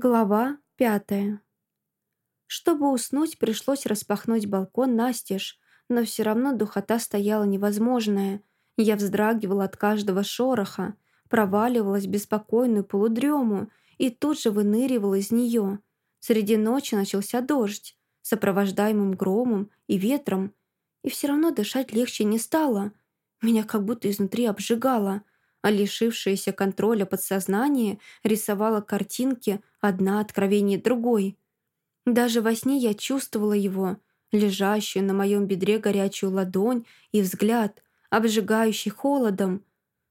Глава пятая. Чтобы уснуть, пришлось распахнуть балкон настежь, но все равно духота стояла невозможная. Я вздрагивала от каждого шороха, проваливалась в беспокойную полудрему и тут же выныривала из нее. Среди ночи начался дождь, сопровождаемым громом и ветром, и все равно дышать легче не стало. Меня как будто изнутри обжигало – а лишившееся контроля подсознание рисовало картинки одна откровение другой. Даже во сне я чувствовала его, лежащую на моем бедре горячую ладонь и взгляд, обжигающий холодом.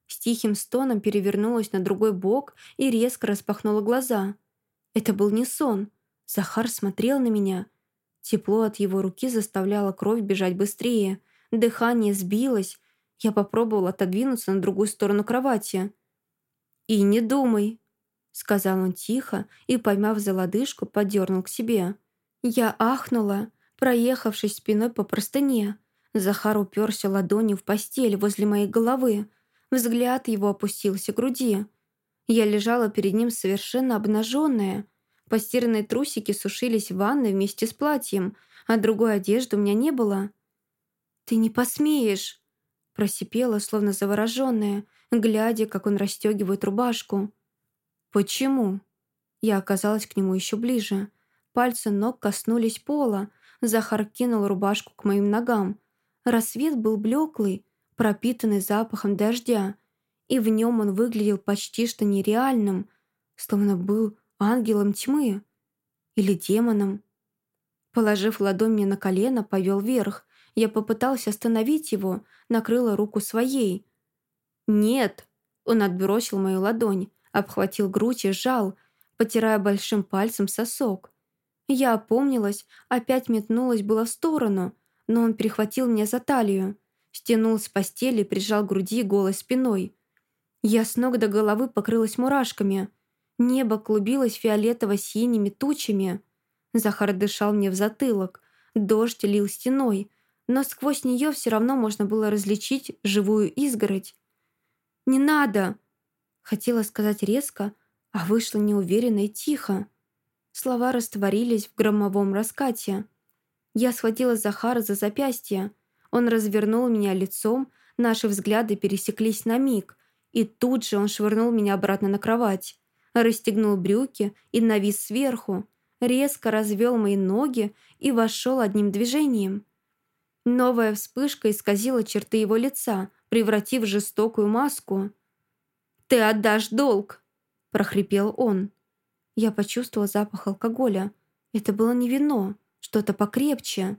С тихим стоном перевернулась на другой бок и резко распахнула глаза. Это был не сон. Захар смотрел на меня. Тепло от его руки заставляло кровь бежать быстрее. Дыхание сбилось, я попробовал отодвинуться на другую сторону кровати. «И не думай», — сказал он тихо и, поймав за лодыжку, подернул к себе. Я ахнула, проехавшись спиной по простыне. Захар уперся ладонью в постель возле моей головы. Взгляд его опустился к груди. Я лежала перед ним совершенно обнаженная. Постиранные трусики сушились в ванной вместе с платьем, а другой одежды у меня не было. «Ты не посмеешь!» Просипела, словно завороженная, глядя, как он расстегивает рубашку. «Почему?» Я оказалась к нему еще ближе. Пальцы ног коснулись пола. Захар кинул рубашку к моим ногам. Рассвет был блеклый, пропитанный запахом дождя, и в нем он выглядел почти что нереальным, словно был ангелом тьмы или демоном. Положив ладонь мне на колено, повел вверх, я попыталась остановить его, накрыла руку своей. «Нет!» Он отбросил мою ладонь, обхватил грудь и сжал, потирая большим пальцем сосок. Я опомнилась, опять метнулась была в сторону, но он перехватил меня за талию, стянул с постели и прижал к груди голой спиной. Я с ног до головы покрылась мурашками. Небо клубилось фиолетово-синими тучами. Захар дышал мне в затылок. Дождь лил стеной, но сквозь нее все равно можно было различить живую изгородь. «Не надо!» Хотела сказать резко, а вышло неуверенно и тихо. Слова растворились в громовом раскате. Я схватила Захара за запястье. Он развернул меня лицом, наши взгляды пересеклись на миг, и тут же он швырнул меня обратно на кровать, расстегнул брюки и навис сверху, резко развел мои ноги и вошел одним движением. Новая вспышка исказила черты его лица, превратив в жестокую маску. «Ты отдашь долг!» – прохрипел он. Я почувствовала запах алкоголя. Это было не вино, что-то покрепче.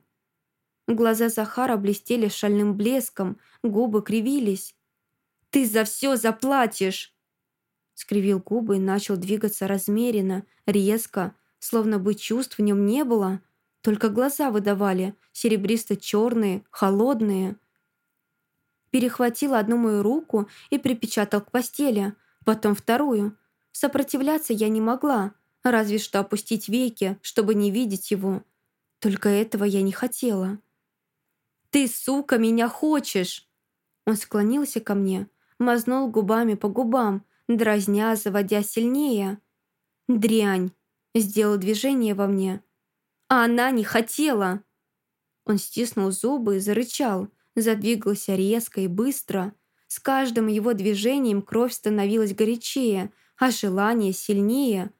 Глаза Захара блестели шальным блеском, губы кривились. «Ты за все заплатишь!» Скривил губы и начал двигаться размеренно, резко, словно бы чувств в нем не было, только глаза выдавали, серебристо-черные, холодные. Перехватил одну мою руку и припечатал к постели, потом вторую. Сопротивляться я не могла, разве что опустить веки, чтобы не видеть его. Только этого я не хотела. «Ты, сука, меня хочешь!» Он склонился ко мне, мазнул губами по губам, дразня, заводя сильнее. «Дрянь!» Сделал движение во мне, а она не хотела. Он стиснул зубы и зарычал, задвигался резко и быстро. С каждым его движением кровь становилась горячее, а желание сильнее.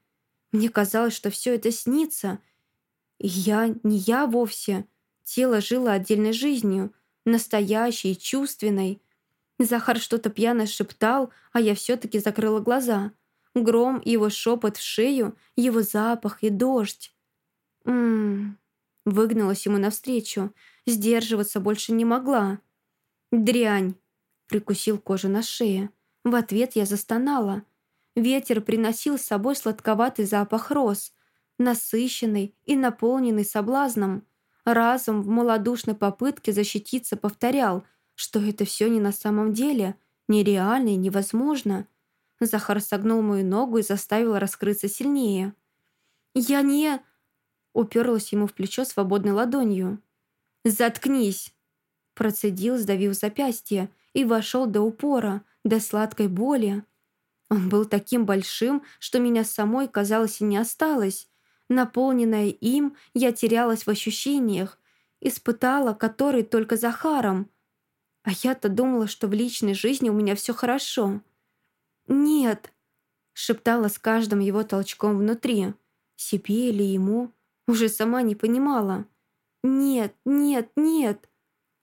Мне казалось, что все это снится. И я не я вовсе. Тело жило отдельной жизнью, настоящей, чувственной. Захар что-то пьяно шептал, а я все-таки закрыла глаза. Гром, его шепот в шею, его запах и дождь. Ммм... Выгналась ему навстречу. Сдерживаться больше не могла. «Дрянь!» Прикусил кожу на шее. В ответ я застонала. Ветер приносил с собой сладковатый запах роз, насыщенный и наполненный соблазном. Разум в малодушной попытке защититься повторял, что это все не на самом деле, нереально и невозможно. Захар согнул мою ногу и заставил раскрыться сильнее. «Я не...» уперлась ему в плечо свободной ладонью. «Заткнись!» Процедил, сдавив запястье, и вошел до упора, до сладкой боли. Он был таким большим, что меня самой, казалось, и не осталось. Наполненная им, я терялась в ощущениях, испытала который только Захаром. А я-то думала, что в личной жизни у меня все хорошо. «Нет», — шептала с каждым его толчком внутри. Себе или ему, уже сама не понимала. «Нет, нет, нет!»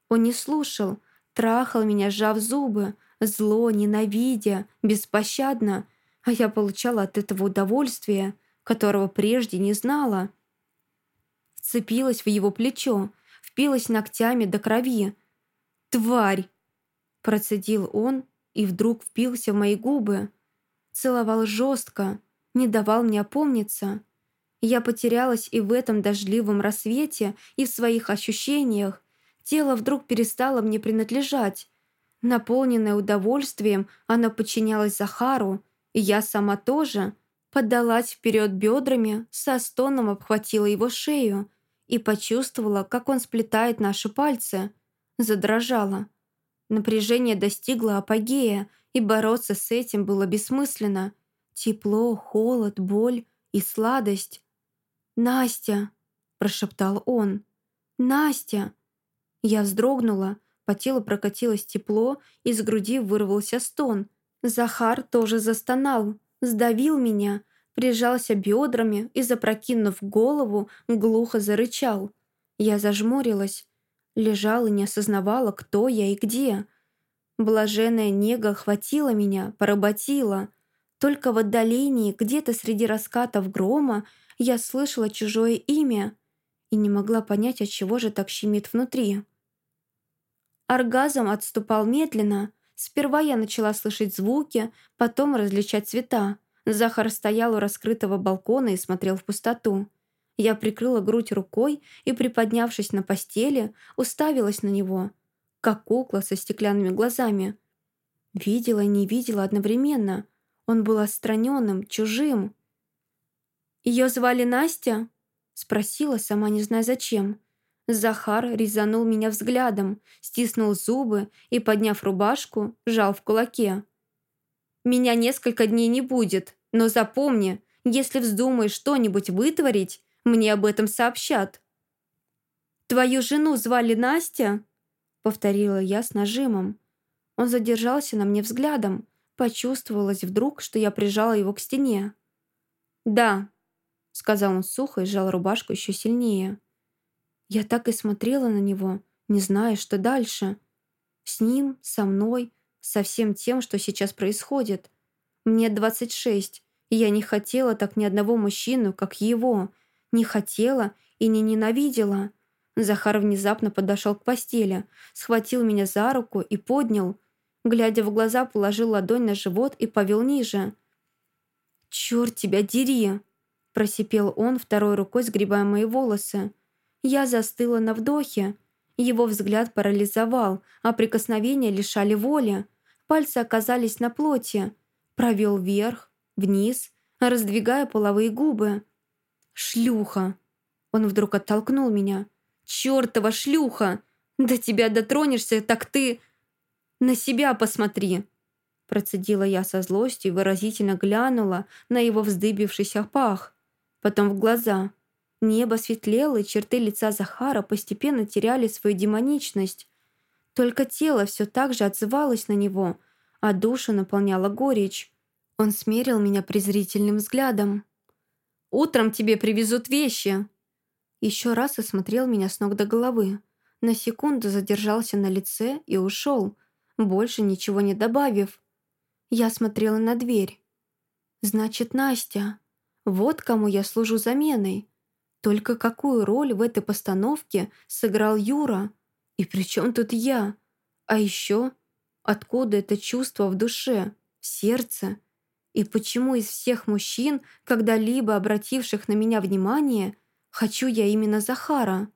Он не слушал, трахал меня, сжав зубы, зло, ненавидя, беспощадно, а я получала от этого удовольствие, которого прежде не знала. Вцепилась в его плечо, впилась ногтями до крови. «Тварь!» Процедил он и вдруг впился в мои губы. Целовал жестко, не давал мне опомниться. Я потерялась и в этом дождливом рассвете, и в своих ощущениях. Тело вдруг перестало мне принадлежать. Наполненное удовольствием, оно подчинялось Захару, и я сама тоже. Поддалась вперед бедрами, со стоном обхватила его шею и почувствовала, как он сплетает наши пальцы. Задрожала. Напряжение достигло апогея, и бороться с этим было бессмысленно. Тепло, холод, боль и сладость. «Настя!» – прошептал он. «Настя!» Я вздрогнула, по телу прокатилось тепло, из груди вырвался стон. Захар тоже застонал, сдавил меня, прижался бедрами и, запрокинув голову, глухо зарычал. Я зажмурилась, лежала и не осознавала, кто я и где. Блаженная нега охватила меня, поработила. Только в отдалении, где-то среди раскатов грома, я слышала чужое имя и не могла понять, от чего же так щемит внутри. Оргазм отступал медленно. Сперва я начала слышать звуки, потом различать цвета. Захар стоял у раскрытого балкона и смотрел в пустоту. Я прикрыла грудь рукой и, приподнявшись на постели, уставилась на него, как кукла со стеклянными глазами. Видела и не видела одновременно. Он был отстраненным, чужим. «Ее звали Настя?» Спросила, сама не зная зачем. Захар резанул меня взглядом, стиснул зубы и, подняв рубашку, жал в кулаке. «Меня несколько дней не будет, но запомни, если вздумаешь что-нибудь вытворить, мне об этом сообщат». «Твою жену звали Настя?» Повторила я с нажимом. Он задержался на мне взглядом. Почувствовалось вдруг, что я прижала его к стене. «Да», — сказал он сухо и сжал рубашку еще сильнее. Я так и смотрела на него, не зная, что дальше. С ним, со мной, со всем тем, что сейчас происходит. Мне 26, и я не хотела так ни одного мужчину, как его. Не хотела и не ненавидела. Захар внезапно подошел к постели, схватил меня за руку и поднял. Глядя в глаза, положил ладонь на живот и повел ниже. «Черт тебя дери!» Просипел он, второй рукой сгребая мои волосы. Я застыла на вдохе. Его взгляд парализовал, а прикосновения лишали воли. Пальцы оказались на плоти. Провел вверх, вниз, раздвигая половые губы. «Шлюха!» Он вдруг оттолкнул меня. «Чёртова шлюха! До тебя дотронешься, так ты... На себя посмотри!» Процедила я со злостью и выразительно глянула на его вздыбившийся пах. Потом в глаза – Небо светлело, и черты лица Захара постепенно теряли свою демоничность. Только тело все так же отзывалось на него, а душу наполняла горечь. Он смерил меня презрительным взглядом. «Утром тебе привезут вещи!» Еще раз осмотрел меня с ног до головы. На секунду задержался на лице и ушел, больше ничего не добавив. Я смотрела на дверь. «Значит, Настя. Вот кому я служу заменой. Только какую роль в этой постановке сыграл Юра? И при чем тут я? А еще, откуда это чувство в душе, в сердце? И почему из всех мужчин, когда-либо обративших на меня внимание, хочу я именно Захара?